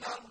إِنَّ